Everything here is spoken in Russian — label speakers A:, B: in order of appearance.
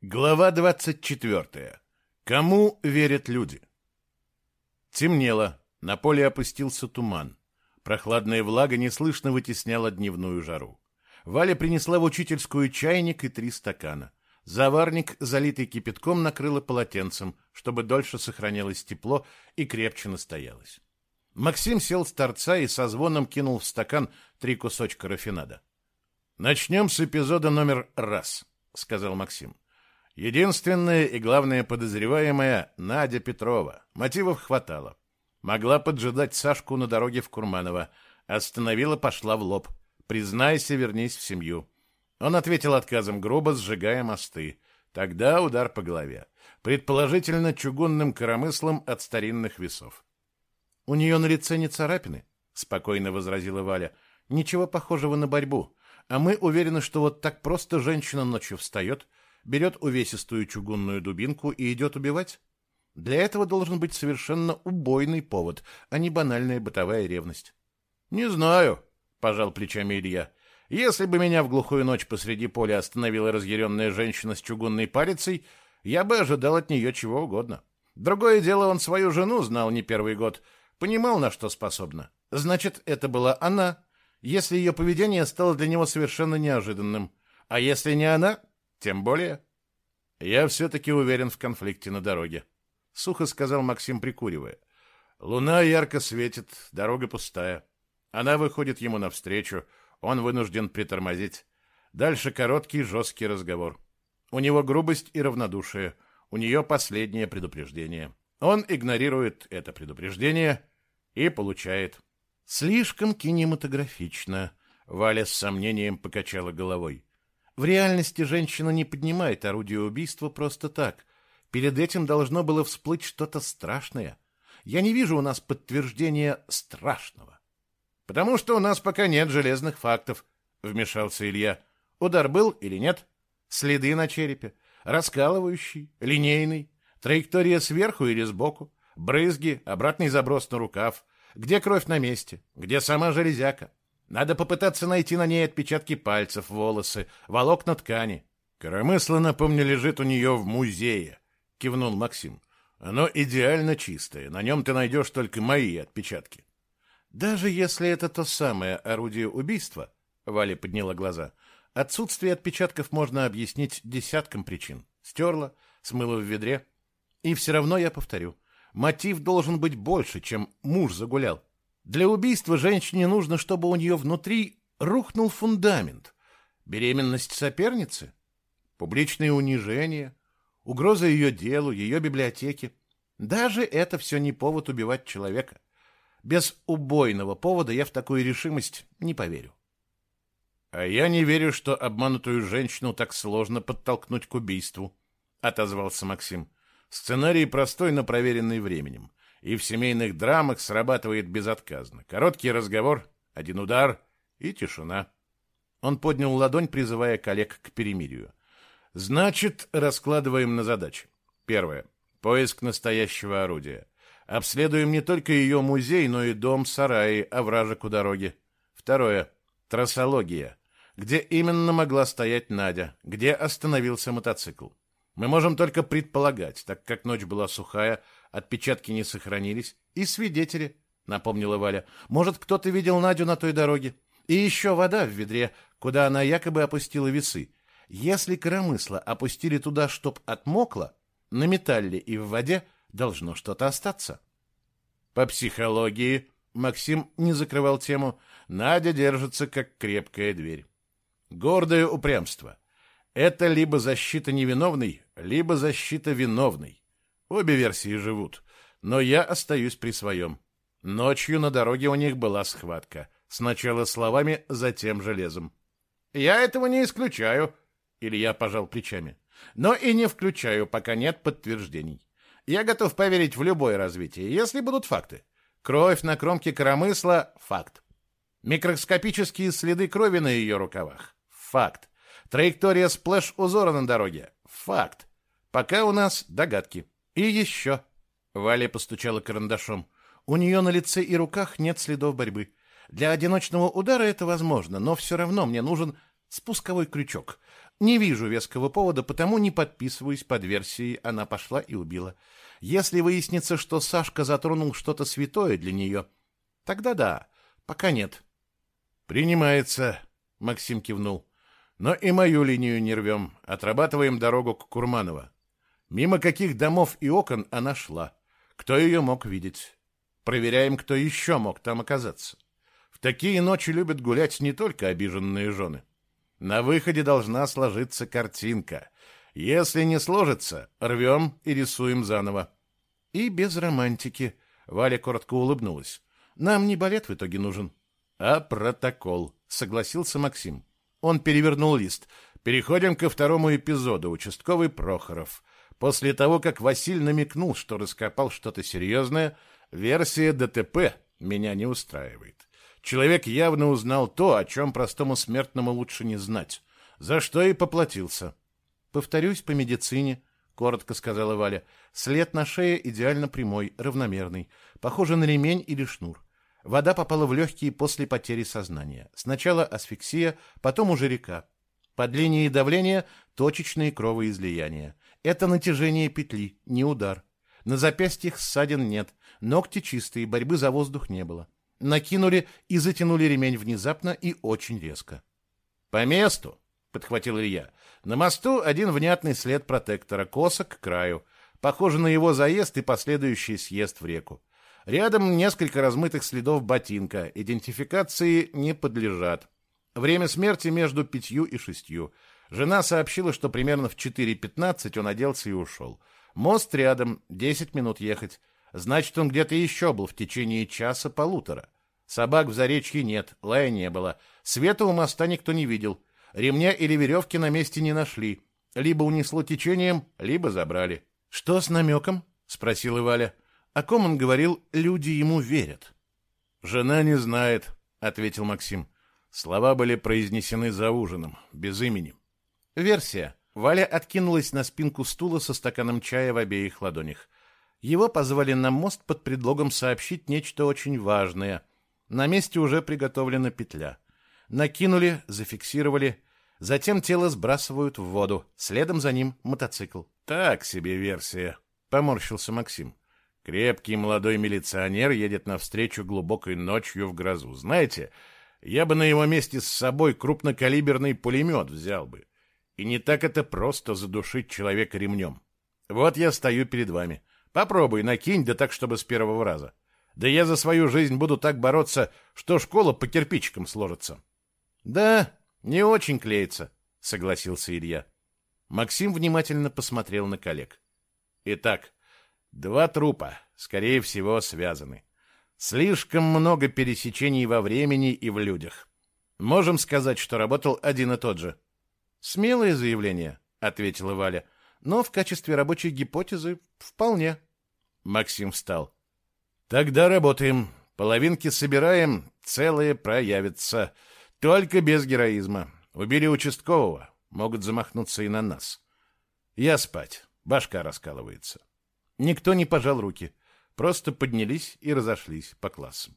A: Глава 24. Кому верят люди? Темнело, на поле опустился туман. Прохладная влага неслышно вытесняла дневную жару. Валя принесла в учительскую чайник и три стакана. Заварник, залитый кипятком, накрыла полотенцем, чтобы дольше сохранялось тепло и крепче настоялось. Максим сел с торца и со звоном кинул в стакан три кусочка рафинада. «Начнем с эпизода номер раз», — сказал Максим. Единственная и главная подозреваемая — Надя Петрова. Мотивов хватало. Могла поджидать Сашку на дороге в Курманово. Остановила, пошла в лоб. «Признайся, вернись в семью». Он ответил отказом грубо, сжигая мосты. Тогда удар по голове. Предположительно, чугунным коромыслом от старинных весов. «У нее на лице не царапины», — спокойно возразила Валя. «Ничего похожего на борьбу. А мы уверены, что вот так просто женщина ночью встает, берет увесистую чугунную дубинку и идет убивать? Для этого должен быть совершенно убойный повод, а не банальная бытовая ревность. — Не знаю, — пожал плечами Илья. — Если бы меня в глухую ночь посреди поля остановила разъяренная женщина с чугунной палицей, я бы ожидал от нее чего угодно. Другое дело, он свою жену знал не первый год, понимал, на что способна. Значит, это была она, если ее поведение стало для него совершенно неожиданным. А если не она, тем более. Я все-таки уверен в конфликте на дороге. Сухо сказал Максим, прикуривая. Луна ярко светит, дорога пустая. Она выходит ему навстречу, он вынужден притормозить. Дальше короткий жесткий разговор. У него грубость и равнодушие, у нее последнее предупреждение. Он игнорирует это предупреждение и получает. Слишком кинематографично. Валя с сомнением покачала головой. В реальности женщина не поднимает орудие убийства просто так. Перед этим должно было всплыть что-то страшное. Я не вижу у нас подтверждения страшного. Потому что у нас пока нет железных фактов, вмешался Илья. Удар был или нет? Следы на черепе, раскалывающий, линейный, траектория сверху или сбоку, брызги, обратный заброс на рукав, где кровь на месте, где сама железяка. Надо попытаться найти на ней отпечатки пальцев, волосы, волокна ткани. Коромысло, напомню, лежит у нее в музее, кивнул Максим. Оно идеально чистое, на нем ты найдешь только мои отпечатки. Даже если это то самое орудие убийства, Валя подняла глаза, отсутствие отпечатков можно объяснить десятком причин. Стерла, смыла в ведре. И все равно я повторю, мотив должен быть больше, чем муж загулял. Для убийства женщине нужно, чтобы у нее внутри рухнул фундамент. Беременность соперницы, публичное унижение, угроза ее делу, ее библиотеке. Даже это все не повод убивать человека. Без убойного повода я в такую решимость не поверю. А я не верю, что обманутую женщину так сложно подтолкнуть к убийству, отозвался Максим. Сценарий простой, но проверенный временем и в семейных драмах срабатывает безотказно. Короткий разговор, один удар и тишина. Он поднял ладонь, призывая коллег к перемирию. Значит, раскладываем на задачи. Первое. Поиск настоящего орудия. Обследуем не только ее музей, но и дом, сараи, овражек у дороги. Второе. Трассология. Где именно могла стоять Надя? Где остановился мотоцикл? Мы можем только предполагать, так как ночь была сухая, отпечатки не сохранились. И свидетели, напомнила Валя. Может, кто-то видел Надю на той дороге. И еще вода в ведре, куда она якобы опустила весы. Если коромысло опустили туда, чтоб отмокло, на металле и в воде должно что-то остаться. По психологии Максим не закрывал тему. Надя держится, как крепкая дверь. Гордое упрямство. Это либо защита невиновной, либо защита виновной. Обе версии живут, но я остаюсь при своем. Ночью на дороге у них была схватка. Сначала словами, затем железом. Я этого не исключаю, Илья пожал плечами. Но и не включаю, пока нет подтверждений. Я готов поверить в любое развитие, если будут факты. Кровь на кромке коромысла — факт. Микроскопические следы крови на ее рукавах — факт. Траектория сплэш-узора на дороге — факт. Пока у нас догадки. И еще. Валя постучала карандашом. У нее на лице и руках нет следов борьбы. Для одиночного удара это возможно, но все равно мне нужен спусковой крючок. Не вижу веского повода, потому не подписываюсь под версией «она пошла и убила». Если выяснится, что Сашка затронул что-то святое для нее, тогда да, пока нет.
B: «Принимается», — Максим кивнул. «Но и мою линию не рвем. Отрабатываем дорогу к Курманово. Мимо каких домов и окон она шла. Кто ее мог видеть? Проверяем, кто еще мог там оказаться. В такие ночи любят гулять не только обиженные жены. На выходе должна сложиться картинка. Если не сложится, рвем и рисуем заново.
A: И без романтики. Валя коротко улыбнулась. Нам не балет в итоге нужен.
B: А протокол, согласился Максим. Он перевернул лист. Переходим ко второму эпизоду. Участковый Прохоров. После того, как Василь намекнул, что раскопал что-то серьезное, версия ДТП меня не устраивает. Человек явно узнал то, о чем простому смертному лучше не знать, за что и поплатился.
A: «Повторюсь по медицине», — коротко сказала Валя. «След на шее идеально прямой, равномерный, похоже на ремень или шнур. Вода попала в легкие после потери сознания. Сначала асфиксия, потом уже река. Под линией давления точечные кровоизлияния. Это натяжение петли, не удар. На запястьях ссадин нет, ногти чистые, борьбы за воздух не было. Накинули и затянули ремень внезапно и очень резко.
B: «По месту!» — подхватил Илья. «На мосту один внятный след протектора, косо к краю. Похоже на его заезд и последующий съезд в реку. Рядом несколько размытых следов ботинка. Идентификации не подлежат. Время смерти между пятью и шестью. Жена сообщила, что примерно в 4.15 он оделся и ушел. Мост рядом, 10 минут ехать. Значит, он где-то еще был в течение часа-полутора. Собак в Заречье нет, лая не было. Света у моста никто не видел. Ремня или веревки на месте не нашли. Либо унесло течением, либо забрали.
A: — Что с намеком? — спросила Валя. — О ком он говорил, люди ему верят.
B: — Жена не знает, — ответил Максим. Слова были произнесены за ужином, без имени.
A: Версия. Валя откинулась на спинку стула со стаканом чая в обеих ладонях. Его позвали на мост под предлогом сообщить нечто очень важное. На месте уже приготовлена петля. Накинули, зафиксировали. Затем тело сбрасывают в воду. Следом за ним мотоцикл.
B: Так себе версия, поморщился Максим. Крепкий молодой милиционер едет навстречу глубокой ночью в грозу. Знаете, я бы на его месте с собой крупнокалиберный пулемет взял бы. И не так это просто задушить человека ремнем. Вот я стою перед вами. Попробуй, накинь, да так, чтобы с первого раза. Да я за свою жизнь буду так бороться, что школа по кирпичикам сложится.
A: Да, не очень клеится, согласился Илья. Максим внимательно посмотрел на коллег.
B: Итак, два трупа, скорее всего, связаны. Слишком много пересечений во времени и в людях. Можем сказать, что работал один и тот же.
A: Смелое заявление, ответила Валя. Но в качестве рабочей гипотезы вполне.
B: Максим встал. Тогда работаем. Половинки собираем, целые проявятся. Только без героизма. Убили участкового. Могут замахнуться и на нас. Я спать. Башка раскалывается.
A: Никто не пожал руки. Просто поднялись и разошлись по классам.